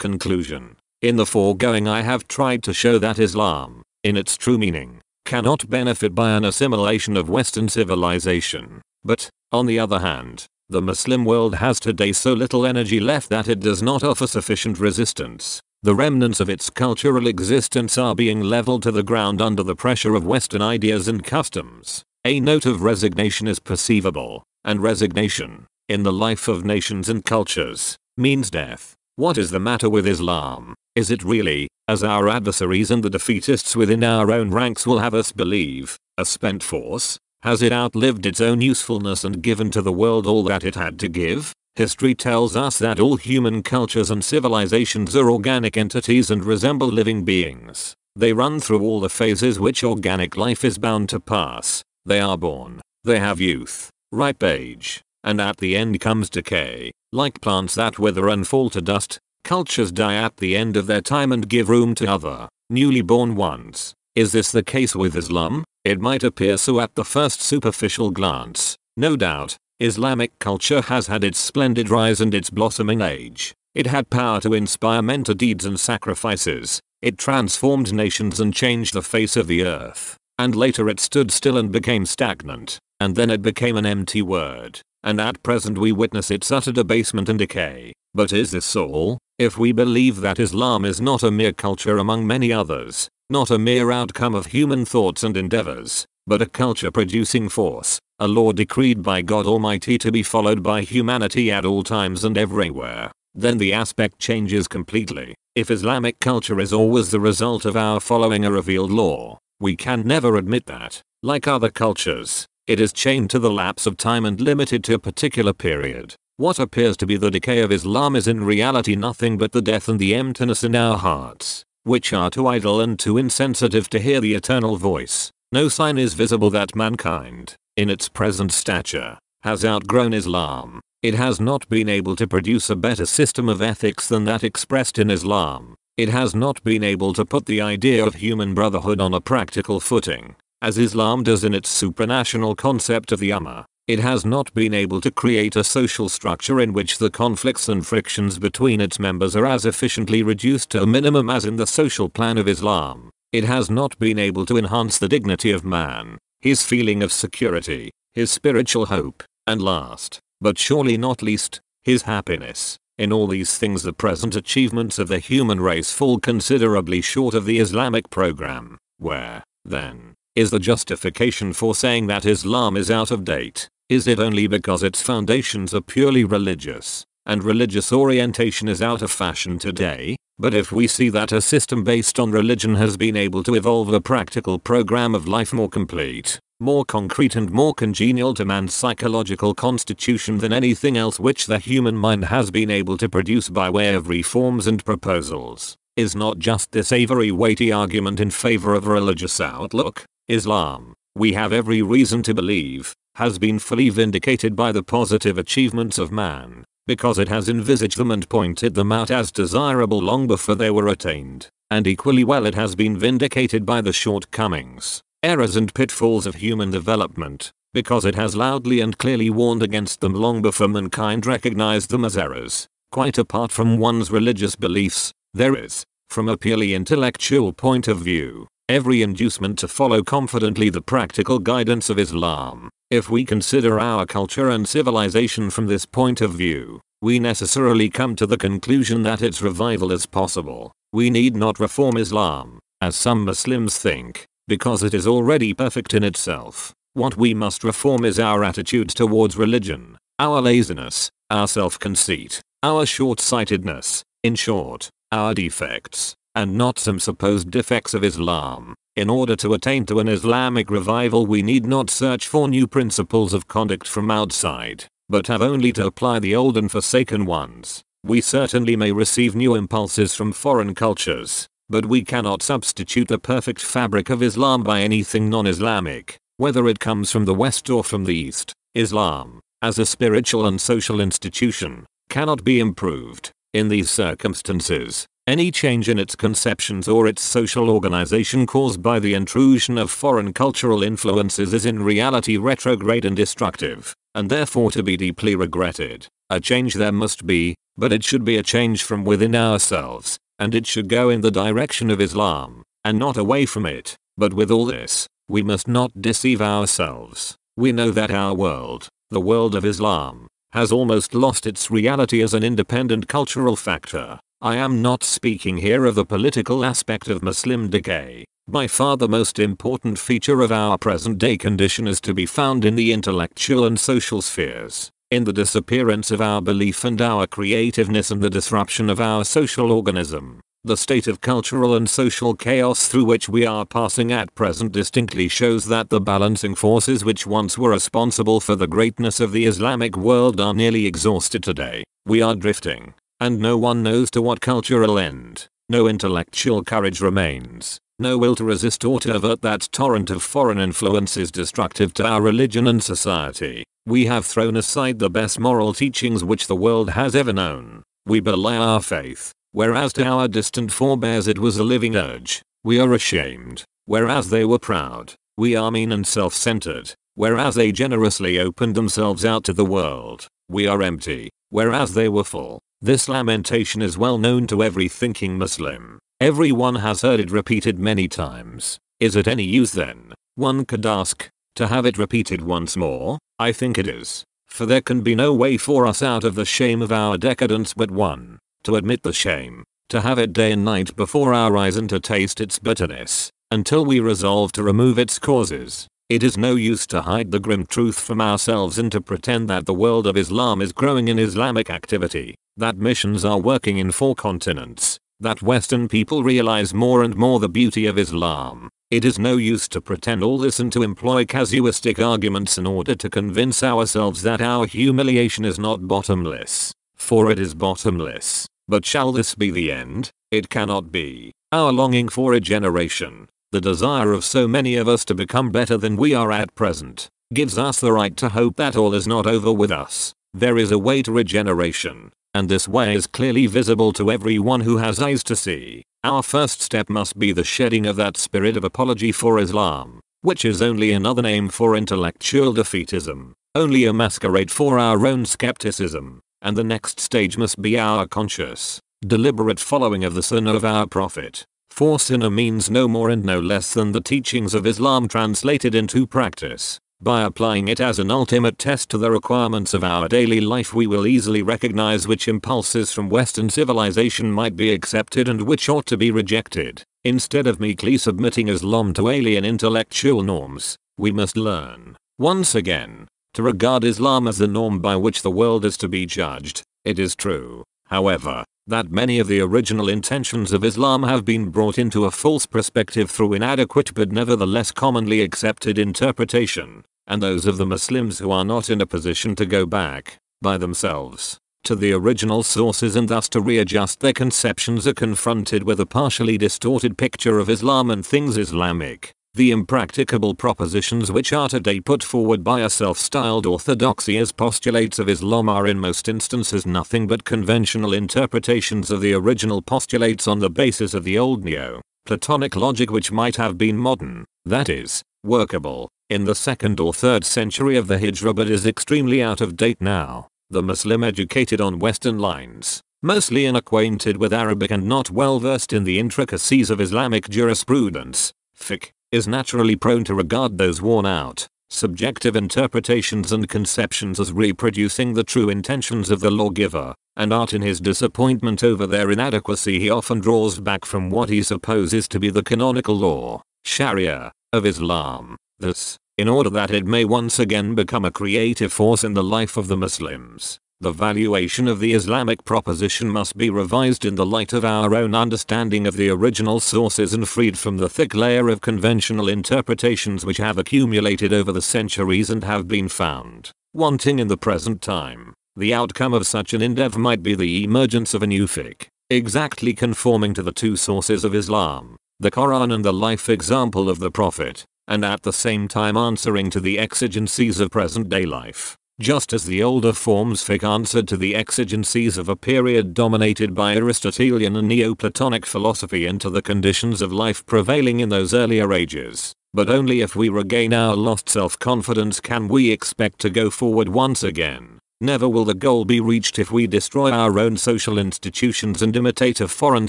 Conclusion. In the foregoing I have tried to show that Islam, in its true meaning, cannot benefit by an assimilation of Western civilization. But, on the other hand, the Muslim world has today so little energy left that it does not offer sufficient resistance. The remnants of its cultural existence are being leveled to the ground under the pressure of Western ideas and customs. A note of resignation is perceivable, and resignation, in the life of nations and cultures, means death. What is the matter with Islam? Is it really, as our adversaries and the defeatists within our own ranks will have us believe, a spent force? Has it outlived its own usefulness and given to the world all that it had to give? History tells us that all human cultures and civilizations are organic entities and resemble living beings. They run through all the phases which organic life is bound to pass. They are born. They have youth, ripe age, and at the end comes decay. Like plants that wither and fall to dust, cultures die at the end of their time and give room to other, newly born ones. Is this the case with Islam? It might appear so at the first superficial glance. No doubt, Islamic culture has had its splendid rise and its blossoming age. It had power to inspire men to deeds and sacrifices. It transformed nations and changed the face of the earth. And later it stood still and became stagnant. And then it became an empty word. And at present we witness its utter debasement and decay. But is this all? If we believe that Islam is not a mere culture among many others, not a mere outcome of human thoughts and endeavors, but a culture producing force, a law decreed by God Almighty to be followed by humanity at all times and everywhere, then the aspect changes completely. If Islamic culture is always the result of our following a revealed law, we can never admit that, like other cultures, it is chained to the lapse of time and limited to a particular period. What appears to be the decay of Islam is in reality nothing but the death and the emptiness in our hearts which are too idle and too insensitive to hear the eternal voice. No sign is visible that mankind, in its present stature, has outgrown Islam. It has not been able to produce a better system of ethics than that expressed in Islam. It has not been able to put the idea of human brotherhood on a practical footing, as Islam does in its supranational concept of the Ummah. It has not been able to create a social structure in which the conflicts and frictions between its members are as efficiently reduced to a minimum as in the social plan of Islam. It has not been able to enhance the dignity of man, his feeling of security, his spiritual hope, and last, but surely not least, his happiness. In all these things the present achievements of the human race fall considerably short of the Islamic program. Where, then, is the justification for saying that Islam is out of date? Is it only because its foundations are purely religious, and religious orientation is out of fashion today? But if we see that a system based on religion has been able to evolve a practical program of life more complete, more concrete and more congenial to man's psychological constitution than anything else which the human mind has been able to produce by way of reforms and proposals, is not just this a very weighty argument in favor of a religious outlook? Islam, we have every reason to believe, has been fully vindicated by the positive achievements of man, because it has envisaged them and pointed them out as desirable long before they were attained, and equally well it has been vindicated by the shortcomings, errors and pitfalls of human development, because it has loudly and clearly warned against them long before mankind recognized them as errors. Quite apart from one's religious beliefs, there is, from a purely intellectual point of view, every inducement to follow confidently the practical guidance of Islam. If we consider our culture and civilization from this point of view, we necessarily come to the conclusion that its revival is possible. We need not reform Islam, as some Muslims think, because it is already perfect in itself. What we must reform is our attitude towards religion, our laziness, our self-conceit, our short-sightedness, in short, our defects and not some supposed defects of Islam. In order to attain to an Islamic revival we need not search for new principles of conduct from outside, but have only to apply the old and forsaken ones. We certainly may receive new impulses from foreign cultures, but we cannot substitute the perfect fabric of Islam by anything non-Islamic, whether it comes from the West or from the East. Islam, as a spiritual and social institution, cannot be improved. In these circumstances, any change in its conceptions or its social organization caused by the intrusion of foreign cultural influences is in reality retrograde and destructive, and therefore to be deeply regretted. A change there must be, but it should be a change from within ourselves, and it should go in the direction of Islam, and not away from it. But with all this, we must not deceive ourselves. We know that our world, the world of Islam, has almost lost its reality as an independent cultural factor. I am not speaking here of the political aspect of Muslim decay. By far the most important feature of our present day condition is to be found in the intellectual and social spheres, in the disappearance of our belief and our creativeness and the disruption of our social organism. The state of cultural and social chaos through which we are passing at present distinctly shows that the balancing forces which once were responsible for the greatness of the Islamic world are nearly exhausted today. We are drifting, and no one knows to what cultural end. No intellectual courage remains. No will to resist or to avert that torrent of foreign influences destructive to our religion and society. We have thrown aside the best moral teachings which the world has ever known. We belie our faith, whereas to our distant forebears it was a living urge. We are ashamed, whereas they were proud. We are mean and self-centered, whereas they generously opened themselves out to the world. We are empty, whereas they were full. This lamentation is well known to every thinking Muslim. Everyone has heard it repeated many times. Is it any use then, one could ask, to have it repeated once more? I think it is. For there can be no way for us out of the shame of our decadence but one. To admit the shame. To have it day and night before our eyes and to taste its bitterness. Until we resolve to remove its causes. It is no use to hide the grim truth from ourselves and to pretend that the world of Islam is growing in Islamic activity that missions are working in four continents, that western people realize more and more the beauty of Islam. It is no use to pretend all this and to employ casuistic arguments in order to convince ourselves that our humiliation is not bottomless, for it is bottomless. But shall this be the end? It cannot be. Our longing for a generation, the desire of so many of us to become better than we are at present, gives us the right to hope that all is not over with us. There is a way to regeneration, and this way is clearly visible to everyone who has eyes to see. Our first step must be the shedding of that spirit of apology for Islam, which is only another name for intellectual defeatism, only a masquerade for our own skepticism, and the next stage must be our conscious, deliberate following of the sunnah of our prophet. For sunnah means no more and no less than the teachings of Islam translated into practice. By applying it as an ultimate test to the requirements of our daily life we will easily recognize which impulses from western civilization might be accepted and which ought to be rejected. Instead of meekly submitting Islam to alien intellectual norms, we must learn, once again, to regard Islam as the norm by which the world is to be judged. It is true, however, that many of the original intentions of Islam have been brought into a false perspective through inadequate but nevertheless commonly accepted interpretation and those of the Muslims who are not in a position to go back, by themselves, to the original sources and thus to readjust their conceptions are confronted with a partially distorted picture of Islam and things Islamic. The impracticable propositions which are today put forward by a self-styled orthodoxy as postulates of Islam are in most instances nothing but conventional interpretations of the original postulates on the basis of the old neo-Platonic logic which might have been modern, that is, workable, in the 2nd or 3rd century of the Hijra but is extremely out of date now. The Muslim educated on western lines, mostly unacquainted with Arabic and not well versed in the intricacies of Islamic jurisprudence, fiqh, is naturally prone to regard those worn out, subjective interpretations and conceptions as reproducing the true intentions of the lawgiver, and art in his disappointment over their inadequacy he often draws back from what he supposes to be the canonical law, Sharia, of Islam, Thus, in order that it may once again become a creative force in the life of the Muslims, the valuation of the Islamic proposition must be revised in the light of our own understanding of the original sources and freed from the thick layer of conventional interpretations which have accumulated over the centuries and have been found wanting in the present time. The outcome of such an endeavor might be the emergence of a new fiqh, exactly conforming to the two sources of Islam, the Quran and the life example of the Prophet and at the same time answering to the exigencies of present day life. Just as the older forms fiqh answered to the exigencies of a period dominated by Aristotelian and Neoplatonic philosophy and to the conditions of life prevailing in those earlier ages. But only if we regain our lost self-confidence can we expect to go forward once again. Never will the goal be reached if we destroy our own social institutions and imitate a foreign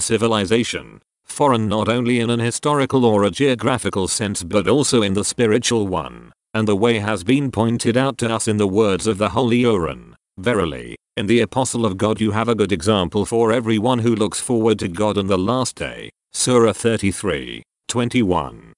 civilization. Foreign not only in an historical or a geographical sense but also in the spiritual one. And the way has been pointed out to us in the words of the Holy Quran. Verily, in the Apostle of God you have a good example for everyone who looks forward to God and the last day. Surah 33, 21.